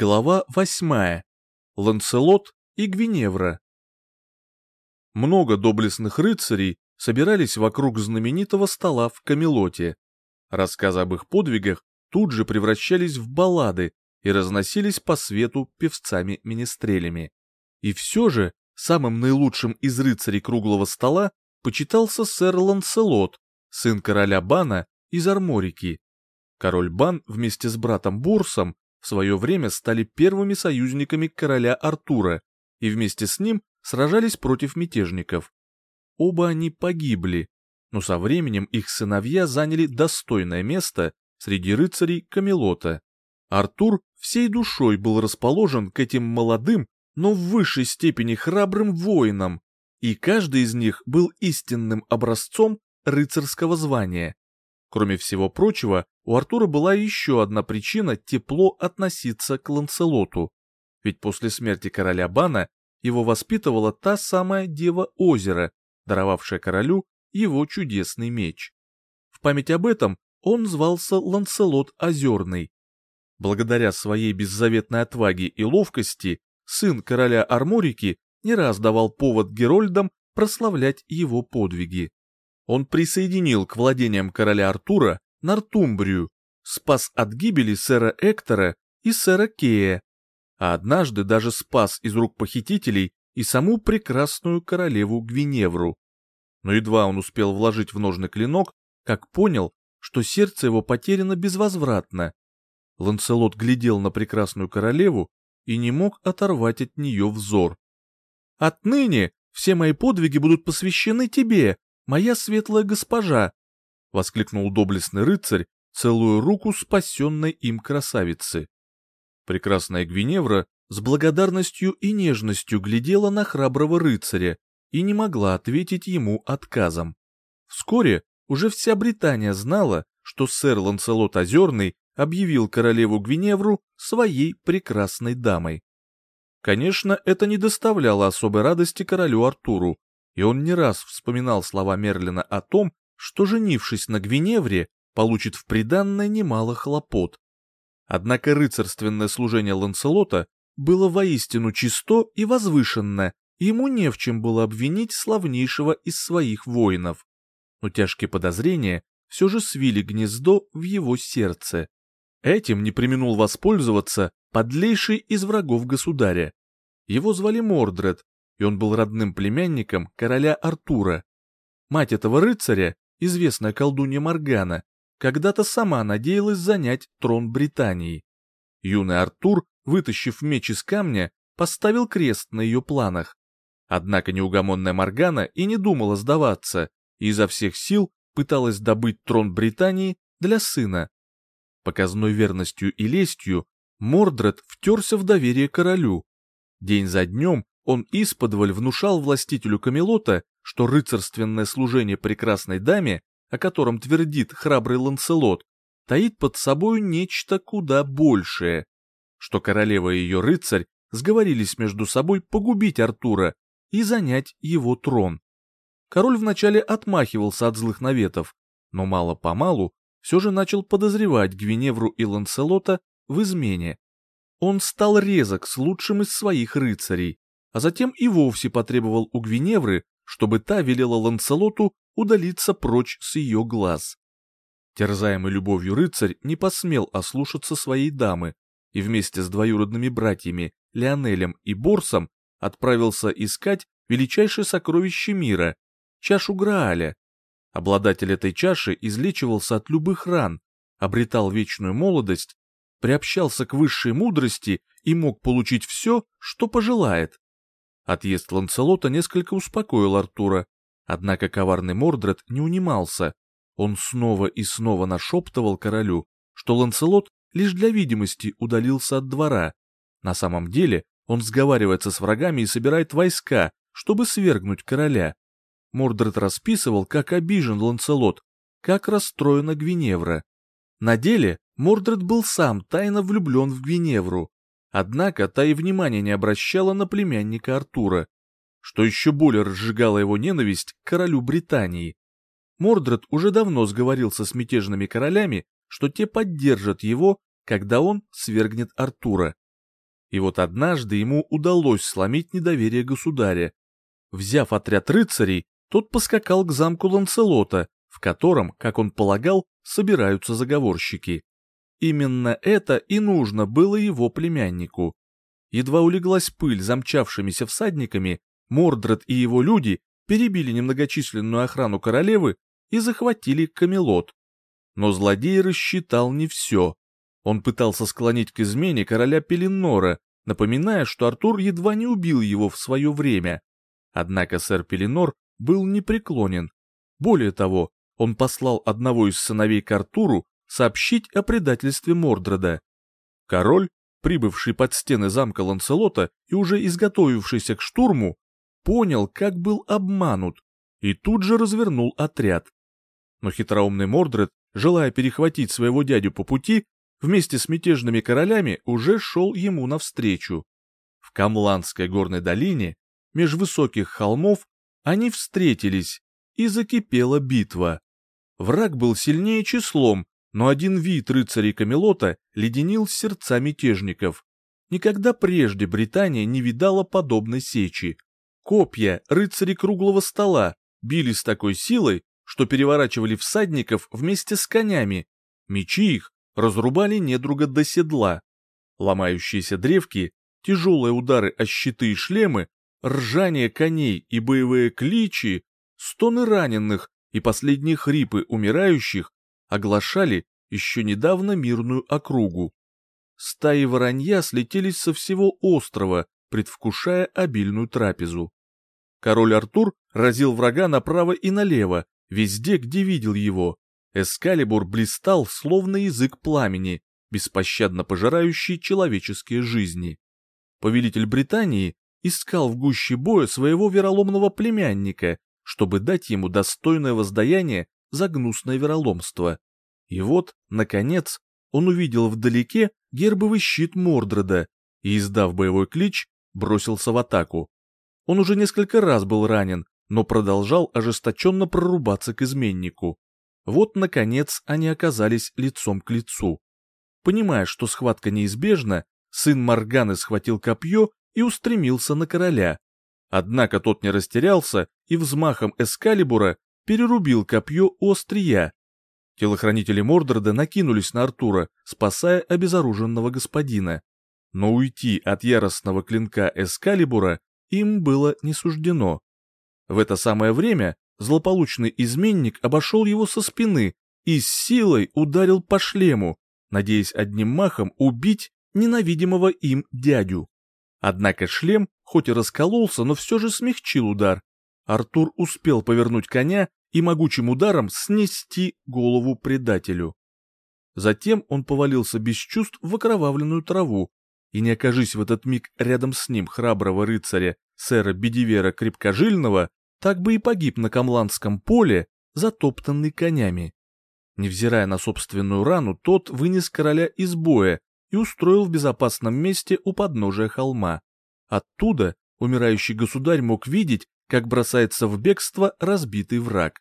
Глава восьмая. Ланцелот и Гвиневра. Много доблестных рыцарей собирались вокруг знаменитого стола в Камелоте. Рассказы об их подвигах тут же превращались в баллады и разносились по свету певцами-министрелями. И все же самым наилучшим из рыцарей круглого стола почитался сэр Ланцелот, сын короля Бана из Арморики. Король Бан вместе с братом Бурсом в свое время стали первыми союзниками короля Артура и вместе с ним сражались против мятежников. Оба они погибли, но со временем их сыновья заняли достойное место среди рыцарей Камелота. Артур всей душой был расположен к этим молодым, но в высшей степени храбрым воинам, и каждый из них был истинным образцом рыцарского звания. Кроме всего прочего, у Артура была еще одна причина тепло относиться к Ланселоту. Ведь после смерти короля Бана его воспитывала та самая Дева Озера, даровавшая королю его чудесный меч. В память об этом он звался Ланселот Озерный. Благодаря своей беззаветной отваге и ловкости, сын короля Арморики не раз давал повод Герольдам прославлять его подвиги он присоединил к владениям короля Артура Нортумбрию, спас от гибели сэра Эктора и сэра Кея, а однажды даже спас из рук похитителей и саму прекрасную королеву Гвиневру. Но едва он успел вложить в ножный клинок, как понял, что сердце его потеряно безвозвратно. Ланселот глядел на прекрасную королеву и не мог оторвать от нее взор. «Отныне все мои подвиги будут посвящены тебе, моя светлая госпожа!» — воскликнул доблестный рыцарь, целую руку спасенной им красавицы. Прекрасная Гвиневра с благодарностью и нежностью глядела на храброго рыцаря и не могла ответить ему отказом. Вскоре уже вся Британия знала, что сэр Ланселот Озерный объявил королеву Гвиневру своей прекрасной дамой. Конечно, это не доставляло особой радости королю Артуру, и он не раз вспоминал слова Мерлина о том, что, женившись на Гвиневре, получит в приданное немало хлопот. Однако рыцарственное служение Ланселота было воистину чисто и возвышенно, и ему не в чем было обвинить славнейшего из своих воинов. Но тяжкие подозрения все же свили гнездо в его сердце. Этим не применул воспользоваться подлейший из врагов государя. Его звали Мордред, и он был родным племянником короля Артура. Мать этого рыцаря, известная колдунья Моргана, когда-то сама надеялась занять трон Британии. Юный Артур, вытащив меч из камня, поставил крест на ее планах. Однако неугомонная Моргана и не думала сдаваться, и изо всех сил пыталась добыть трон Британии для сына. Показной верностью и лестью Мордред втерся в доверие королю. День за днем он исподволь внушал властителю Камелота, что рыцарственное служение прекрасной даме, о котором твердит храбрый Ланселот, таит под собою нечто куда большее, что королева и ее рыцарь сговорились между собой погубить Артура и занять его трон. Король вначале отмахивался от злых наветов, но мало-помалу все же начал подозревать Гвиневру и Ланселота в измене. Он стал резок с лучшим из своих рыцарей, а затем и вовсе потребовал у Гвиневры, чтобы та велела Ланселоту удалиться прочь с ее глаз. Терзаемый любовью рыцарь не посмел ослушаться своей дамы и вместе с двоюродными братьями Леонелем и Борсом отправился искать величайшее сокровище мира — чашу Грааля. Обладатель этой чаши излечивался от любых ран, обретал вечную молодость, приобщался к высшей мудрости и мог получить все, что пожелает. Отъезд Ланселота несколько успокоил Артура, однако коварный Мордред не унимался. Он снова и снова нашептывал королю, что Ланселот лишь для видимости удалился от двора. На самом деле он сговаривается с врагами и собирает войска, чтобы свергнуть короля. Мордред расписывал, как обижен Ланселот, как расстроена Гвиневра. На деле Мордред был сам тайно влюблен в Гвиневру, Однако та и внимания не обращала на племянника Артура, что еще более разжигало его ненависть к королю Британии. Мордред уже давно сговорился с мятежными королями, что те поддержат его, когда он свергнет Артура. И вот однажды ему удалось сломить недоверие государя. Взяв отряд рыцарей, тот поскакал к замку Ланцелота, в котором, как он полагал, собираются заговорщики. Именно это и нужно было его племяннику. Едва улеглась пыль замчавшимися всадниками, Мордред и его люди перебили немногочисленную охрану королевы и захватили Камелот. Но злодей рассчитал не все. Он пытался склонить к измене короля Пеленора, напоминая, что Артур едва не убил его в свое время. Однако сэр Пеленор был непреклонен. Более того, он послал одного из сыновей к Артуру сообщить о предательстве Мордреда. Король, прибывший под стены замка Ланселота и уже изготовившийся к штурму, понял, как был обманут, и тут же развернул отряд. Но хитроумный Мордред, желая перехватить своего дядю по пути, вместе с мятежными королями уже шел ему навстречу. В Камландской горной долине, меж высоких холмов, они встретились, и закипела битва. Враг был сильнее числом, но один вид рыцарей Камелота леденил сердца мятежников. Никогда прежде Британия не видала подобной сечи. Копья рыцарей круглого стола били с такой силой, что переворачивали всадников вместе с конями. Мечи их разрубали недруга до седла. Ломающиеся древки, тяжелые удары о щиты и шлемы, ржание коней и боевые кличи, стоны раненых и последние хрипы умирающих оглашали еще недавно мирную округу. Стаи воронья слетелись со всего острова, предвкушая обильную трапезу. Король Артур разил врага направо и налево, везде, где видел его, Эскалибур блистал, словно язык пламени, беспощадно пожирающий человеческие жизни. Повелитель Британии искал в гуще боя своего вероломного племянника, чтобы дать ему достойное воздаяние за гнусное вероломство. И вот, наконец, он увидел вдалеке гербовый щит Мордреда и, издав боевой клич, бросился в атаку. Он уже несколько раз был ранен, но продолжал ожесточенно прорубаться к изменнику. Вот, наконец, они оказались лицом к лицу. Понимая, что схватка неизбежна, сын Морганы схватил копье и устремился на короля. Однако тот не растерялся и взмахом эскалибура перерубил копье острия. Телохранители Мордорда накинулись на Артура, спасая обезоруженного господина. Но уйти от яростного клинка эскалибура им было не суждено. В это самое время злополучный изменник обошел его со спины и с силой ударил по шлему, надеясь одним махом убить ненавидимого им дядю. Однако шлем, хоть и раскололся, но все же смягчил удар. Артур успел повернуть коня и могучим ударом снести голову предателю. Затем он повалился без чувств в окровавленную траву, и не окажись в этот миг рядом с ним храброго рыцаря, сэра Бедивера Крепкожильного, так бы и погиб на Камландском поле, затоптанный конями. Невзирая на собственную рану, тот вынес короля из боя и устроил в безопасном месте у подножия холма. Оттуда умирающий государь мог видеть, как бросается в бегство разбитый враг.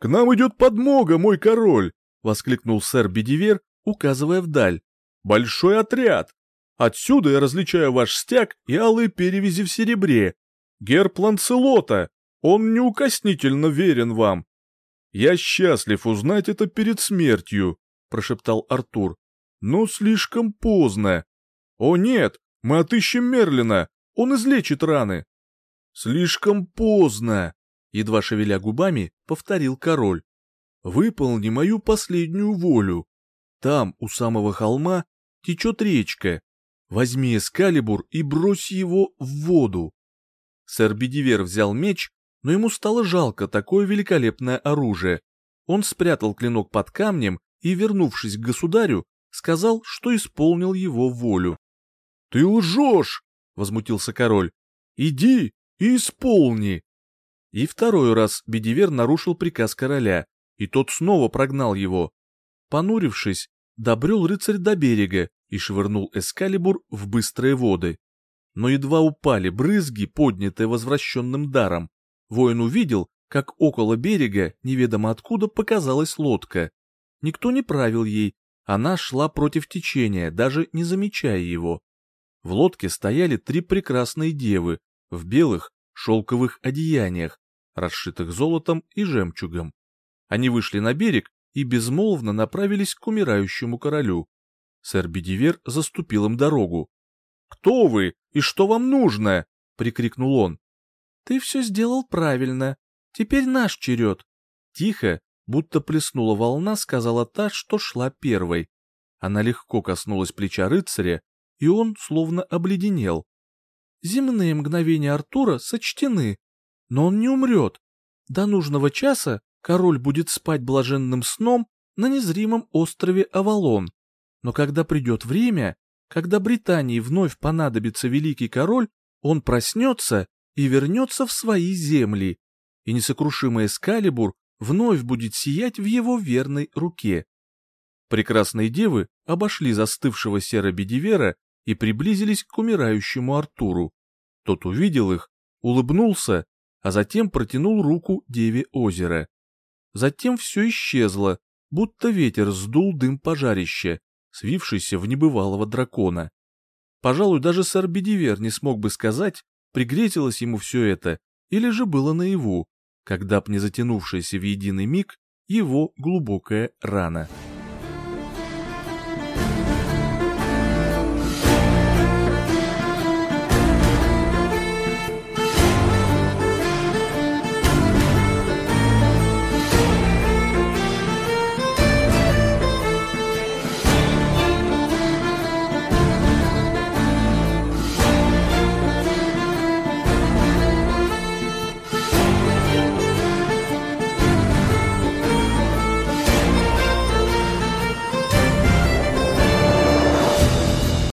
«К нам идет подмога, мой король!» — воскликнул сэр Бедивер, указывая вдаль. «Большой отряд! Отсюда я различаю ваш стяг и алые перевязи в серебре. Герб Ланцелота! Он неукоснительно верен вам. Я счастлив узнать это перед смертью, прошептал Артур. Но слишком поздно. О нет, мы отыщем Мерлина, он излечит раны. Слишком поздно, едва шевеля губами, повторил король. Выполни мою последнюю волю. Там, у самого холма, течет речка. Возьми эскалибур и брось его в воду. Сэр Бедивер взял меч но ему стало жалко такое великолепное оружие. Он спрятал клинок под камнем и, вернувшись к государю, сказал, что исполнил его волю. — Ты лжешь! — возмутился король. — Иди и исполни! И второй раз Бедивер нарушил приказ короля, и тот снова прогнал его. Понурившись, добрел рыцарь до берега и швырнул эскалибур в быстрые воды. Но едва упали брызги, поднятые возвращенным даром, Воин увидел, как около берега неведомо откуда показалась лодка. Никто не правил ей, она шла против течения, даже не замечая его. В лодке стояли три прекрасные девы в белых шелковых одеяниях, расшитых золотом и жемчугом. Они вышли на берег и безмолвно направились к умирающему королю. Сэр Бедивер заступил им дорогу. «Кто вы и что вам нужно?» — прикрикнул он. «Ты все сделал правильно. Теперь наш черед». Тихо, будто плеснула волна, сказала та, что шла первой. Она легко коснулась плеча рыцаря, и он словно обледенел. Земные мгновения Артура сочтены, но он не умрет. До нужного часа король будет спать блаженным сном на незримом острове Авалон. Но когда придет время, когда Британии вновь понадобится великий король, он проснется и вернется в свои земли, и несокрушимый Эскалибур вновь будет сиять в его верной руке. Прекрасные девы обошли застывшего серо Бедивера и приблизились к умирающему Артуру. Тот увидел их, улыбнулся, а затем протянул руку Деве озера. Затем все исчезло, будто ветер сдул дым пожарища, свившийся в небывалого дракона. Пожалуй, даже сэр Бедивер не смог бы сказать, пригретилось ему все это, или же было наяву, когда б не затянувшаяся в единый миг его глубокая рана.